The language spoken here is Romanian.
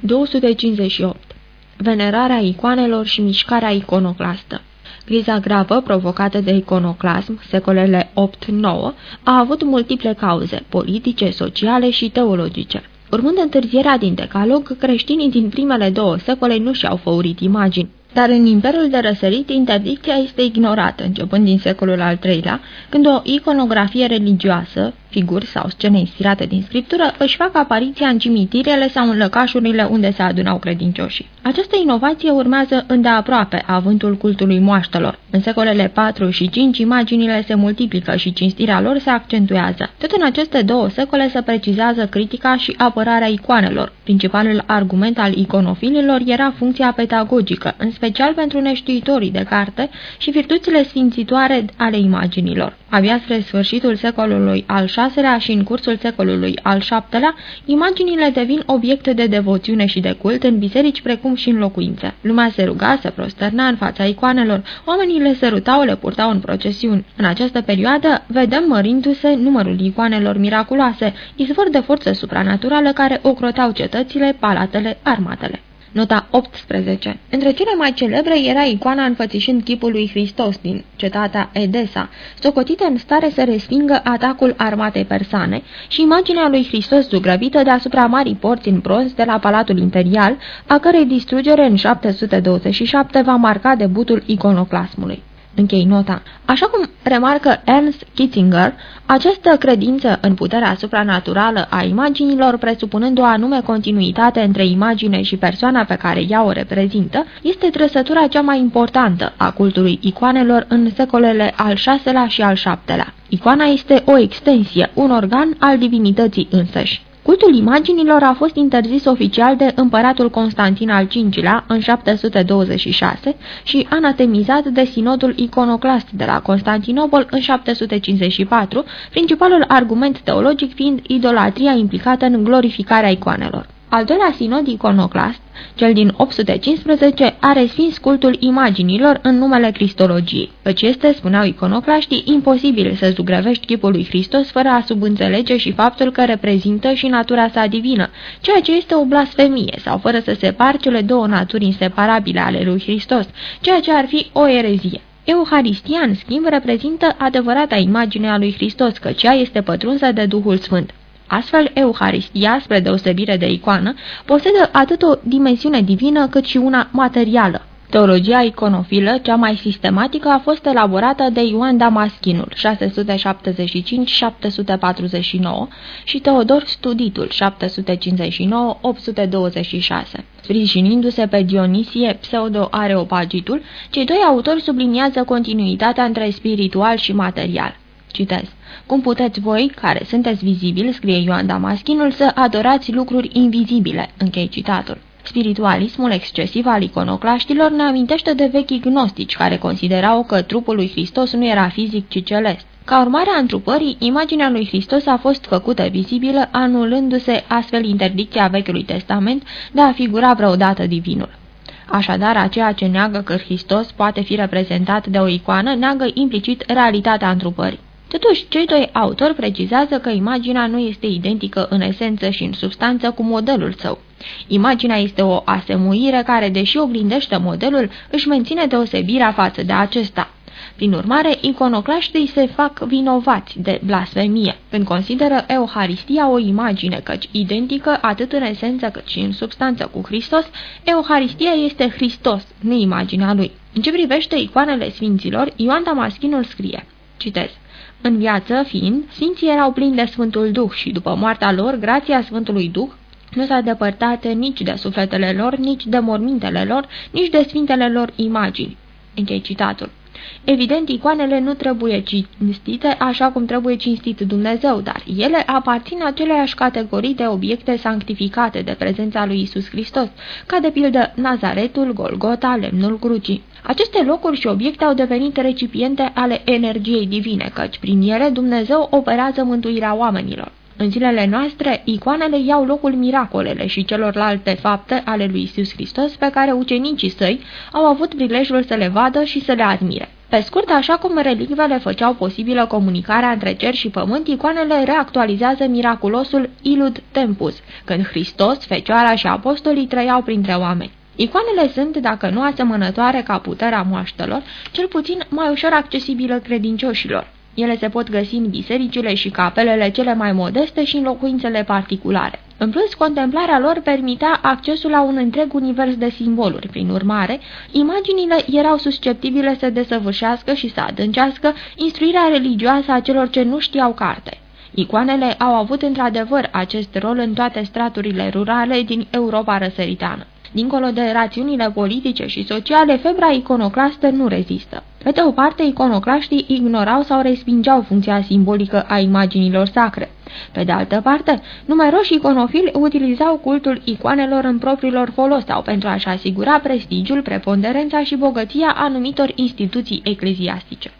258. Venerarea icoanelor și mișcarea iconoclastă Criza gravă provocată de iconoclasm, secolele 8-9, a avut multiple cauze, politice, sociale și teologice. Urmând întârzierea din decalog, creștinii din primele două secole nu și-au făurit imagini. Dar în Imperiul de Răsărit, interdicția este ignorată, începând din secolul al III-lea, când o iconografie religioasă, figuri sau scene inspirate din scriptură, își fac apariția în cimitirele sau în lăcașurile unde se adunau credincioșii. Această inovație urmează îndeaproape avântul cultului moaștelor. În secolele 4 și 5, imaginile se multiplică și cinstirea lor se accentuează. Tot în aceste două secole se precizează critica și apărarea icoanelor. Principalul argument al iconofililor era funcția pedagogică, în special pentru neștiitorii de carte și virtuțile sfințitoare ale imaginilor. Abia spre sfârșitul secolului al VI-lea și în cursul secolului al VII-lea, imaginile devin obiecte de devoțiune și de cult în biserici precum și în locuințe. Lumea se ruga, se prosterna în fața icoanelor, oamenii le sărutau, le purtau în procesiuni. În această perioadă vedem mărindu-se numărul icoanelor miraculoase, izvor de forță supranaturală care ocrotau cetățile, palatele, armatele. Nota 18. Între cele mai celebre era icoana înfățișând chipul lui Hristos din cetatea Edesa, socotită în stare să respingă atacul armatei persane și imaginea lui Hristos zugrăvită deasupra marii porți în bronz de la Palatul Imperial, a cărei distrugere în 727 va marca debutul iconoclasmului. Închei nota. Așa cum remarcă Ernst Kitzinger, această credință în puterea supranaturală a imaginilor, presupunând o anume continuitate între imagine și persoana pe care ea o reprezintă, este trăsătura cea mai importantă a cultului icoanelor în secolele al VI-lea și al VII-lea. Icoana este o extensie, un organ al divinității însăși. Cultul imaginilor a fost interzis oficial de împăratul Constantin al V-lea în 726 și anatemizat de sinodul iconoclast de la Constantinopol în 754, principalul argument teologic fiind idolatria implicată în glorificarea icoanelor. Al doilea sinod iconoclast, cel din 815, a respins cultul imaginilor în numele cristologiei, căci este, spuneau iconoclaștii, imposibil să zugrăvești chipul lui Hristos fără a subînțelege și faptul că reprezintă și natura sa divină, ceea ce este o blasfemie, sau fără să separ cele două naturi inseparabile ale lui Hristos, ceea ce ar fi o erezie. Euharistia, în schimb, reprezintă adevărata imagine a lui Hristos, căci ea este pătrunsă de Duhul Sfânt. Astfel, Euharistia, spre deosebire de icoană, posedă atât o dimensiune divină cât și una materială. Teologia iconofilă, cea mai sistematică, a fost elaborată de Ioan Damaschinul, 675-749, și Teodor Studitul, 759-826, sprijinindu-se pe Dionisie pseudo-areopagitul, cei doi autori subliniază continuitatea între spiritual și material. Citez. Cum puteți voi, care sunteți vizibili, scrie Ioan Damaschinul, să adorați lucruri invizibile? Închei citatul. Spiritualismul excesiv al iconoclaștilor ne amintește de vechi gnostici care considerau că trupul lui Hristos nu era fizic, ci celest. Ca urmare a întrupării, imaginea lui Hristos a fost făcută vizibilă, anulându-se astfel interdicția Vechiului Testament de a figura vreodată divinul. Așadar, aceea ce neagă că Hristos poate fi reprezentat de o icoană, neagă implicit realitatea întrupării. Totuși, cei doi autori precizează că imaginea nu este identică în esență și în substanță cu modelul său. Imaginea este o asemuire care, deși oglindește modelul, își menține deosebirea față de acesta. Prin urmare, iconoclaștii se fac vinovați de blasfemie, când consideră Euharistia o imagine, căci identică atât în esență cât și în substanță cu Hristos, Euharistia este Hristos, nu imaginea lui. În ce privește icoanele sfinților, Ioan Damaschinul scrie, citez, în viață fiind, sfinții erau plini de Sfântul Duh și după moartea lor, grația Sfântului Duh nu s-a depărtat nici de sufletele lor, nici de mormintele lor, nici de sfintele lor imagini. Închei citatul. Evident, icoanele nu trebuie cinstite așa cum trebuie cinstit Dumnezeu, dar ele aparțin aceleași categorii de obiecte sanctificate de prezența lui Isus Hristos, ca de pildă Nazaretul, Golgota, lemnul crucii. Aceste locuri și obiecte au devenit recipiente ale energiei divine, căci prin ele Dumnezeu operează mântuirea oamenilor. În zilele noastre, icoanele iau locul miracolele și celorlalte fapte ale lui Isus Hristos pe care ucenicii săi au avut prilejul să le vadă și să le admire. Pe scurt, așa cum relicvele făceau posibilă comunicarea între cer și pământ, icoanele reactualizează miraculosul Ilud Tempus, când Hristos, Fecioara și apostolii trăiau printre oameni. Icoanele sunt, dacă nu asemănătoare ca puterea moaștelor, cel puțin mai ușor accesibilă credincioșilor. Ele se pot găsi în bisericile și capelele cele mai modeste și în locuințele particulare. În plus, contemplarea lor permitea accesul la un întreg univers de simboluri. Prin urmare, imaginile erau susceptibile să desăvârșească și să adâncească instruirea religioasă a celor ce nu știau carte. Icoanele au avut într-adevăr acest rol în toate straturile rurale din Europa răsăritană. Dincolo de rațiunile politice și sociale, febra iconoclastă nu rezistă. Pe de o parte, iconoclaștii ignorau sau respingeau funcția simbolică a imaginilor sacre. Pe de altă parte, numeroși iconofili utilizau cultul icoanelor în propriilor folos sau pentru a-și asigura prestigiul, preponderența și bogăția anumitor instituții ecleziastice.